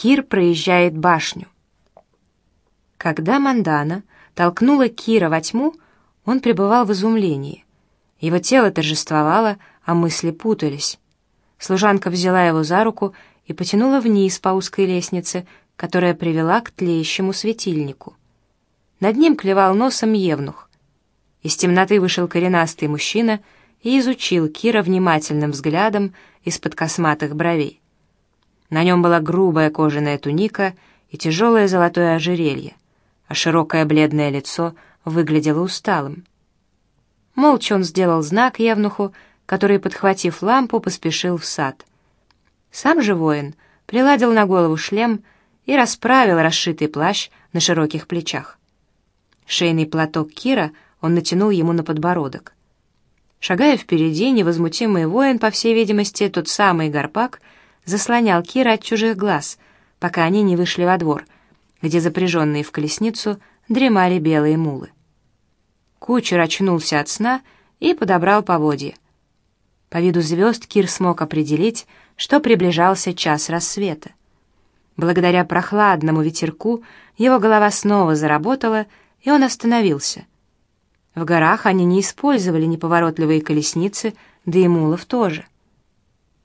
Кир проезжает башню. Когда Мандана толкнула Кира во тьму, он пребывал в изумлении. Его тело торжествовало, а мысли путались. Служанка взяла его за руку и потянула вниз по узкой лестнице, которая привела к тлеющему светильнику. Над ним клевал носом Евнух. Из темноты вышел коренастый мужчина и изучил Кира внимательным взглядом из-под косматых бровей. На нем была грубая кожаная туника и тяжелое золотое ожерелье, а широкое бледное лицо выглядело усталым. Молча он сделал знак Евнуху, который, подхватив лампу, поспешил в сад. Сам же воин приладил на голову шлем и расправил расшитый плащ на широких плечах. Шейный платок Кира он натянул ему на подбородок. Шагая впереди, невозмутимый воин, по всей видимости, тот самый Гарпак, заслонял Кира от чужих глаз, пока они не вышли во двор, где запряженные в колесницу дремали белые мулы. Кучер очнулся от сна и подобрал поводья. По виду звезд Кир смог определить, что приближался час рассвета. Благодаря прохладному ветерку его голова снова заработала, и он остановился. В горах они не использовали неповоротливые колесницы, да и мулов тоже.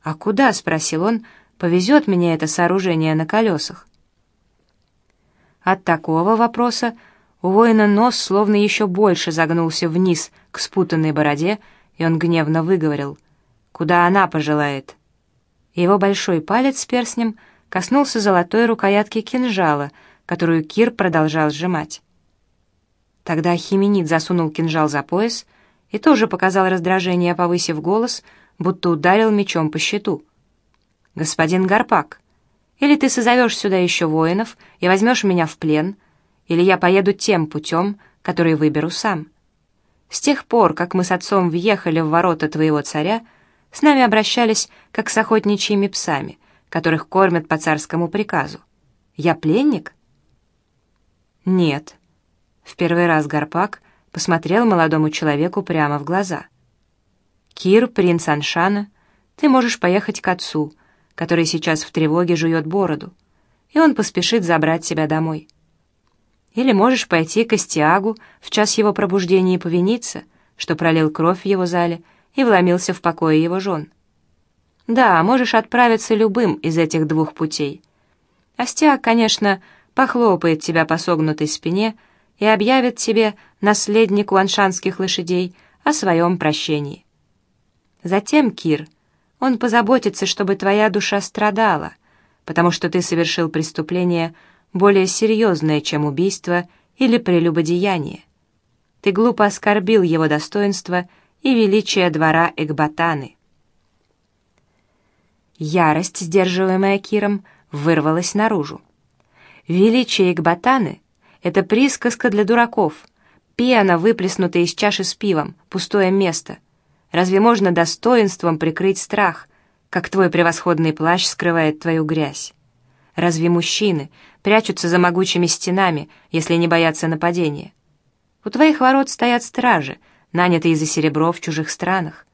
«А куда?» — спросил он. «Повезет меня это сооружение на колесах?» От такого вопроса у воина нос словно еще больше загнулся вниз к спутанной бороде, и он гневно выговорил. «Куда она пожелает?» Его большой палец с перстнем коснулся золотой рукоятки кинжала, которую Кир продолжал сжимать. Тогда Хименит засунул кинжал за пояс и тоже показал раздражение, повысив голос, будто ударил мечом по щиту. «Господин Гарпак, или ты созовешь сюда еще воинов и возьмешь меня в плен, или я поеду тем путем, который выберу сам. С тех пор, как мы с отцом въехали в ворота твоего царя, с нами обращались как с охотничьими псами, которых кормят по царскому приказу. Я пленник?» «Нет», в первый раз Гарпак посмотрел молодому человеку прямо в глаза. «Кир, принц Аншана, ты можешь поехать к отцу, который сейчас в тревоге жует бороду, и он поспешит забрать тебя домой. Или можешь пойти к Астиагу в час его пробуждения и повиниться, что пролил кровь в его зале и вломился в покое его жен. Да, можешь отправиться любым из этих двух путей. Астиаг, конечно, похлопает тебя по согнутой спине, и объявит тебе, наследнику аншанских лошадей, о своем прощении. Затем, Кир, он позаботится, чтобы твоя душа страдала, потому что ты совершил преступление более серьезное, чем убийство или прелюбодеяние. Ты глупо оскорбил его достоинство и величие двора Экбатаны. Ярость, сдерживаемая Киром, вырвалась наружу. Величие Экбатаны — это присказка для дураков. Пена, выплеснутая из чаши с пивом, пустое место. Разве можно достоинством прикрыть страх, как твой превосходный плащ скрывает твою грязь? Разве мужчины прячутся за могучими стенами, если не боятся нападения? У твоих ворот стоят стражи, нанятые за серебро в чужих странах.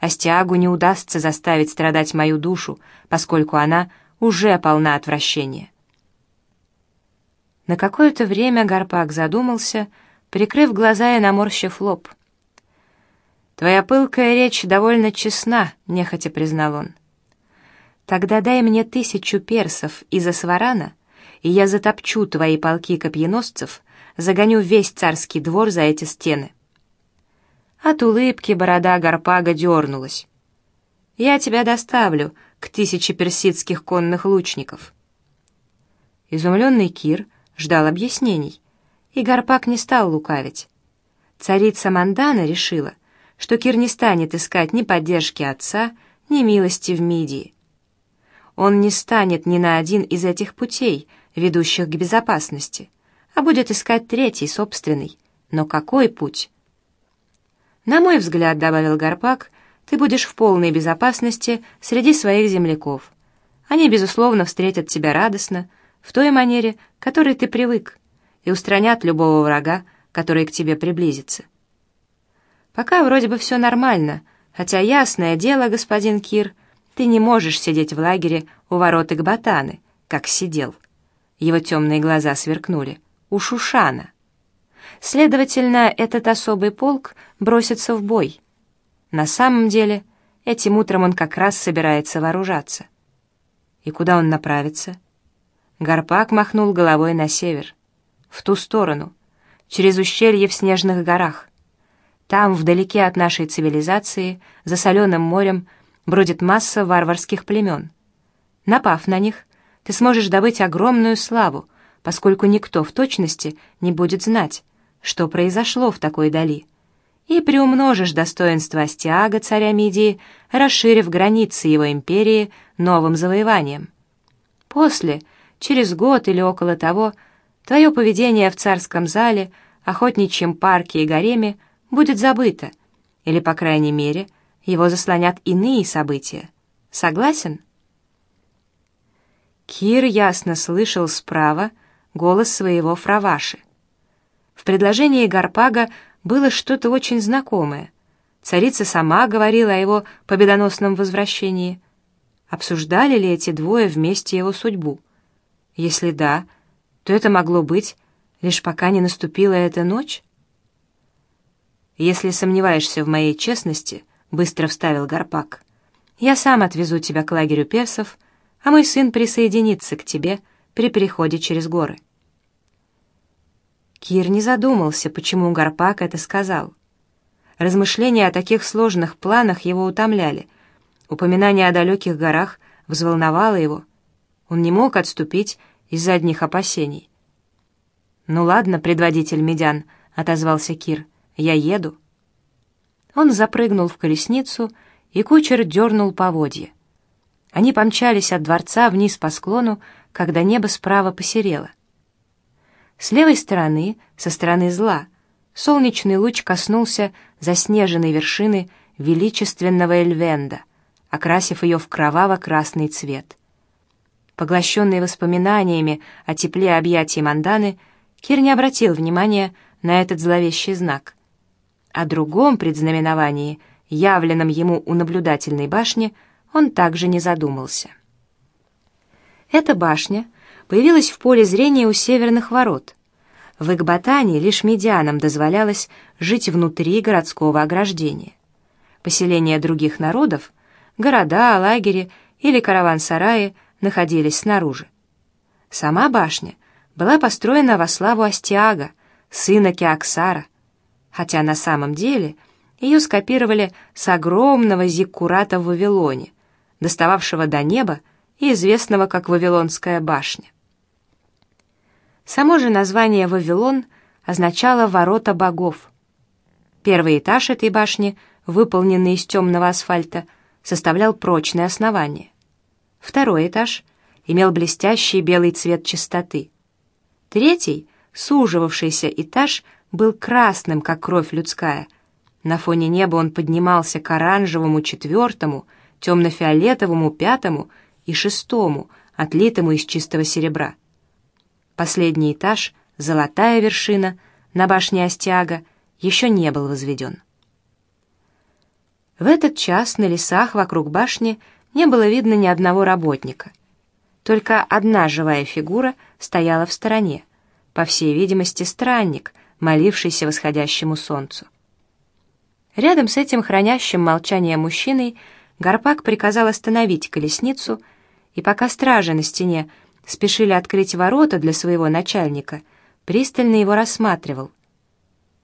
Астиагу не удастся заставить страдать мою душу, поскольку она уже полна отвращения. На какое-то время Гарпак задумался, прикрыв глаза и наморщив лоб. «Твоя пылкая речь довольно честна», — нехотя признал он. «Тогда дай мне тысячу персов из Асварана, и я затопчу твои полки копьеносцев, загоню весь царский двор за эти стены». От улыбки борода Гарпага дернулась. «Я тебя доставлю к тысяче персидских конных лучников». Изумленный Кир ждал объяснений, и Гарпак не стал лукавить. Царица Мандана решила, что Кир не станет искать ни поддержки отца, ни милости в Мидии. Он не станет ни на один из этих путей, ведущих к безопасности, а будет искать третий, собственный. Но какой путь? На мой взгляд, добавил Гарпак, ты будешь в полной безопасности среди своих земляков. Они, безусловно, встретят тебя радостно, в той манере, к которой ты привык, и устранят любого врага, который к тебе приблизится. Пока вроде бы все нормально, хотя ясное дело, господин Кир, ты не можешь сидеть в лагере у ворот Игбатаны, как сидел. Его темные глаза сверкнули. У Шушана. Следовательно, этот особый полк бросится в бой. На самом деле, этим утром он как раз собирается вооружаться. И куда он направится? Гарпак махнул головой на север, в ту сторону, через ущелье в снежных горах. Там, вдалеке от нашей цивилизации, за соленым морем, бродит масса варварских племен. Напав на них, ты сможешь добыть огромную славу, поскольку никто в точности не будет знать, что произошло в такой дали, и приумножишь достоинство Астиага, царя Мидии, расширив границы его империи новым завоеванием. После, через год или около того, твое поведение в царском зале, охотничьем парке и гареме будет забыто, или, по крайней мере, его заслонят иные события. Согласен? Кир ясно слышал справа голос своего фраваши. В предложении Гарпага было что-то очень знакомое. Царица сама говорила о его победоносном возвращении. Обсуждали ли эти двое вместе его судьбу? Если да, то это могло быть, лишь пока не наступила эта ночь? «Если сомневаешься в моей честности», — быстро вставил Гарпак, — «я сам отвезу тебя к лагерю персов, а мой сын присоединится к тебе при переходе через горы». Кир не задумался, почему Гарпак это сказал. Размышления о таких сложных планах его утомляли. Упоминание о далеких горах взволновало его. Он не мог отступить из-за одних опасений. «Ну ладно, предводитель медян», — отозвался Кир, — «я еду». Он запрыгнул в колесницу, и кучер дернул поводья. Они помчались от дворца вниз по склону, когда небо справа посерело. С левой стороны, со стороны зла, солнечный луч коснулся заснеженной вершины величественного Эльвенда, окрасив ее в кроваво-красный цвет. Поглощенный воспоминаниями о тепле объятий Манданы, Кир не обратил внимания на этот зловещий знак. О другом предзнаменовании, явленном ему у наблюдательной башни, он также не задумался. Эта башня — появилась в поле зрения у северных ворот. В Экбатане лишь медианам дозволялось жить внутри городского ограждения. Поселения других народов, города, лагеря или караван-сараи находились снаружи. Сама башня была построена во славу Астиага, сына Кеоксара, хотя на самом деле ее скопировали с огромного зиккурата в Вавилоне, достававшего до неба и известного как Вавилонская башня. Само же название «Вавилон» означало «ворота богов». Первый этаж этой башни, выполненный из темного асфальта, составлял прочное основание. Второй этаж имел блестящий белый цвет чистоты. Третий, суживавшийся этаж, был красным, как кровь людская. На фоне неба он поднимался к оранжевому четвертому, темно-фиолетовому пятому — и шестому, отлитому из чистого серебра. Последний этаж, золотая вершина, на башне Остиага, еще не был возведен. В этот час на лесах вокруг башни не было видно ни одного работника. Только одна живая фигура стояла в стороне, по всей видимости, странник, молившийся восходящему солнцу. Рядом с этим хранящим молчание мужчиной Гарпак приказал остановить колесницу и пока стражи на стене спешили открыть ворота для своего начальника, пристально его рассматривал.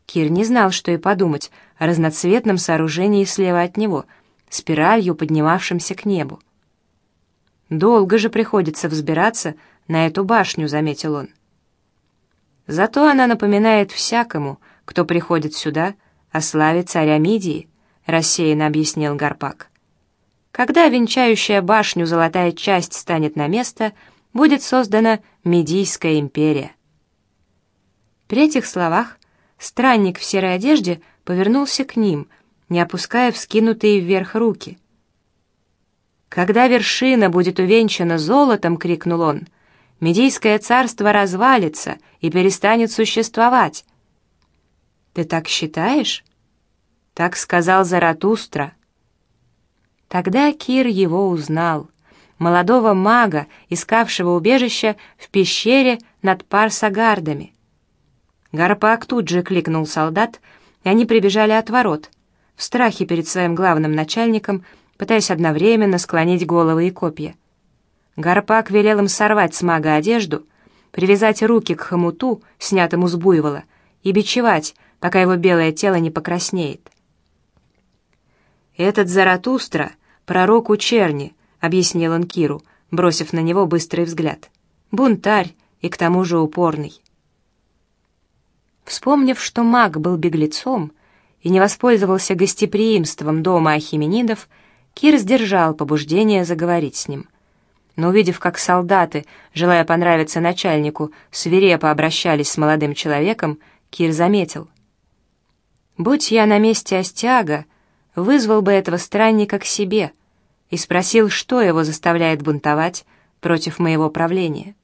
Кир не знал, что и подумать о разноцветном сооружении слева от него, спиралью, поднимавшемся к небу. «Долго же приходится взбираться на эту башню», — заметил он. «Зато она напоминает всякому, кто приходит сюда, о славе царя Мидии», — рассеянно объяснил Гарпак. Когда венчающая башню золотая часть станет на место, будет создана Медийская империя. При этих словах странник в серой одежде повернулся к ним, не опуская вскинутые вверх руки. «Когда вершина будет увенчана золотом», — крикнул он, — «Медийское царство развалится и перестанет существовать». «Ты так считаешь?» «Так сказал Заратустра». Тогда Кир его узнал. молодого мага, искавшего убежища в пещере над Парсагардами. Гарпак тут же кликнул солдат, и они прибежали от ворот, в страхе перед своим главным начальником, пытаясь одновременно склонить головы и копья. Гарпак велел им сорвать с мага одежду, привязать руки к хомуту, снятому с буйвола, и бичевать, пока его белое тело не покраснеет. «Этот Заратустра — пророк у черни», — объяснил он Киру, бросив на него быстрый взгляд. «Бунтарь и к тому же упорный». Вспомнив, что маг был беглецом и не воспользовался гостеприимством дома Ахименидов, Кир сдержал побуждение заговорить с ним. Но увидев, как солдаты, желая понравиться начальнику, свирепо обращались с молодым человеком, Кир заметил. «Будь я на месте Остяга, вызвал бы этого странника к себе и спросил, что его заставляет бунтовать против моего правления».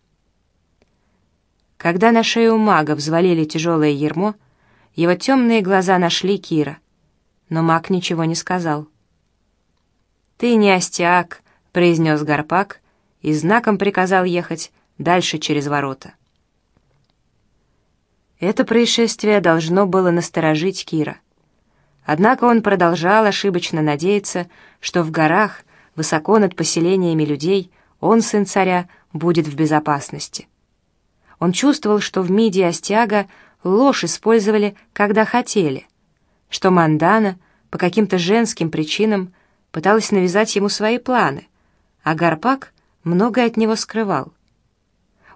Когда на шею мага взвалили тяжелое ермо, его темные глаза нашли Кира, но маг ничего не сказал. «Ты не остяк», — произнес Гарпак и знаком приказал ехать дальше через ворота. Это происшествие должно было насторожить Кира. Однако он продолжал ошибочно надеяться, что в горах, высоко над поселениями людей, он, сын царя, будет в безопасности. Он чувствовал, что в МИДе и Остяга ложь использовали, когда хотели, что Мандана по каким-то женским причинам пыталась навязать ему свои планы, а Гарпак многое от него скрывал.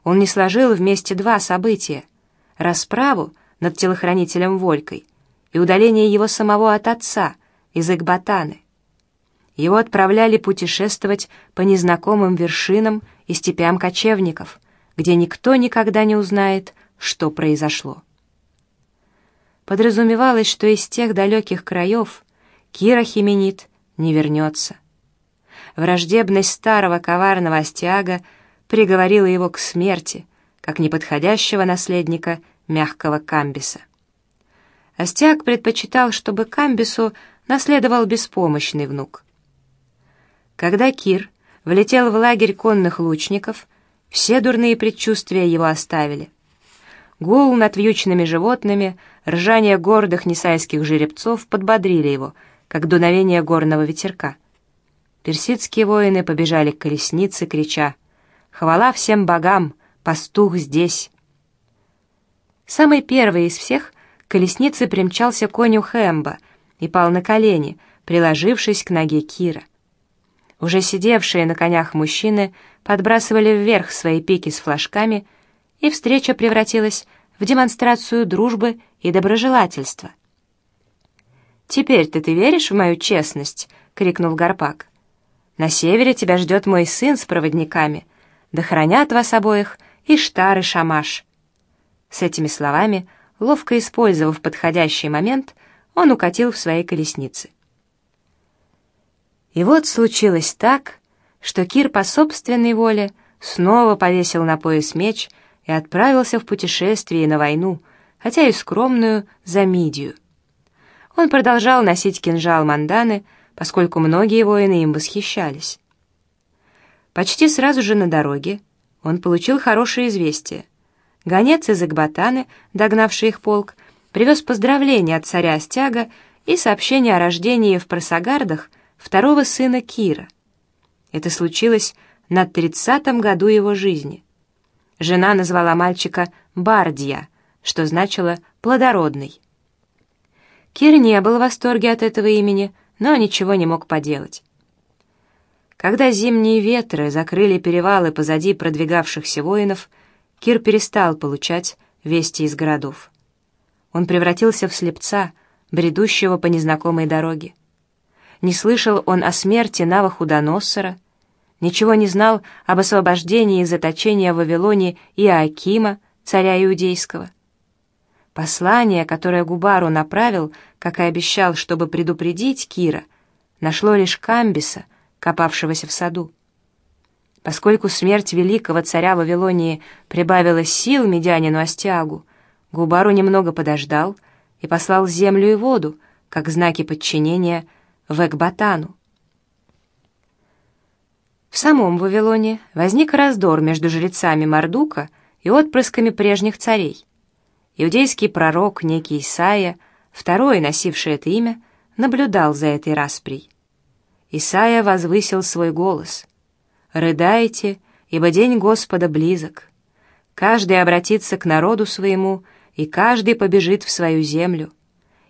Он не сложил вместе два события — расправу над телохранителем Волькой и удаление его самого от отца из Экбатаны. Его отправляли путешествовать по незнакомым вершинам и степям кочевников — где никто никогда не узнает, что произошло. Подразумевалось, что из тех далеких краев Кира Хименит не вернется. Враждебность старого коварного Астиага приговорила его к смерти, как неподходящего наследника мягкого Камбиса. Астиаг предпочитал, чтобы Камбису наследовал беспомощный внук. Когда Кир влетел в лагерь конных лучников, все дурные предчувствия его оставили. Гул над вьючными животными, ржание гордых несайских жеребцов подбодрили его, как дуновение горного ветерка. Персидские воины побежали к колеснице, крича «Хвала всем богам! Пастух здесь!» Самый первый из всех к колеснице примчался коню Хэмба и пал на колени, приложившись к ноге Кира. Уже сидевшие на конях мужчины подбрасывали вверх свои пики с флажками, и встреча превратилась в демонстрацию дружбы и доброжелательства. «Теперь-то ты веришь в мою честность?» — крикнул Гарпак. «На севере тебя ждет мой сын с проводниками. Да хранят вас обоих и Штар, и Шамаш». С этими словами, ловко использовав подходящий момент, он укатил в своей колеснице. И вот случилось так, что Кир по собственной воле снова повесил на пояс меч и отправился в путешествие на войну, хотя и скромную, за Мидию. Он продолжал носить кинжал Манданы, поскольку многие воины им восхищались. Почти сразу же на дороге он получил хорошее известие. Гонец из Экбатаны, догнавший их полк, привез поздравления от царя Стяга и сообщение о рождении в Просагардах второго сына Кира. Это случилось на тридцатом году его жизни. Жена назвала мальчика Бардия, что значило «плодородный». Кир не был в восторге от этого имени, но ничего не мог поделать. Когда зимние ветры закрыли перевалы позади продвигавшихся воинов, Кир перестал получать вести из городов. Он превратился в слепца, бредущего по незнакомой дороге. Не слышал он о смерти Навахудоносора, ничего не знал об освобождении из заточения в Вавилоне Иоакима, царя Иудейского. Послание, которое Губару направил, как и обещал, чтобы предупредить Кира, нашло лишь Камбиса, копавшегося в саду. Поскольку смерть великого царя Вавилонии прибавила сил медянину Астиагу, Губару немного подождал и послал землю и воду, как знаки подчинения в Экбатану. В самом Вавилоне возник раздор между жрецами Мардука и отпрысками прежних царей. Иудейский пророк, некий Исаия, второй, носивший это имя, наблюдал за этой расприй. Исаия возвысил свой голос. «Рыдайте, ибо день Господа близок. Каждый обратится к народу своему, и каждый побежит в свою землю.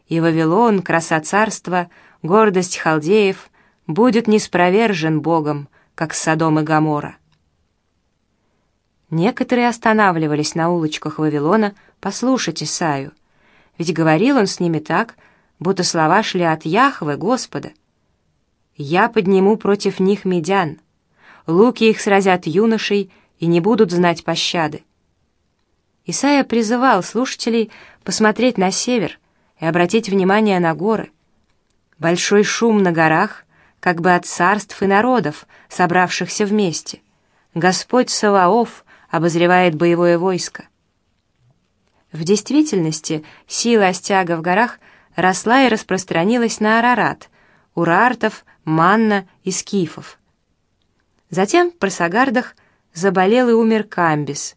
И Вавилон, краса царства, гордость халдеев, будет неспровержен Богом, как Содом и Гоморра». Некоторые останавливались на улочках Вавилона послушать Исаю, ведь говорил он с ними так, будто слова шли от Яхвы, Господа. «Я подниму против них медян, луки их сразят юношей и не будут знать пощады». Исайя призывал слушателей посмотреть на север и обратить внимание на горы. Большой шум на горах, как бы от царств и народов, собравшихся вместе. Господь Саваоф — обозревает боевое войско. В действительности сила Остяга в горах росла и распространилась на Арарат, Урартов, Манна и Скифов. Затем в Просагардах заболел и умер Камбис,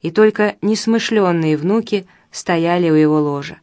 и только несмышленные внуки стояли у его ложа.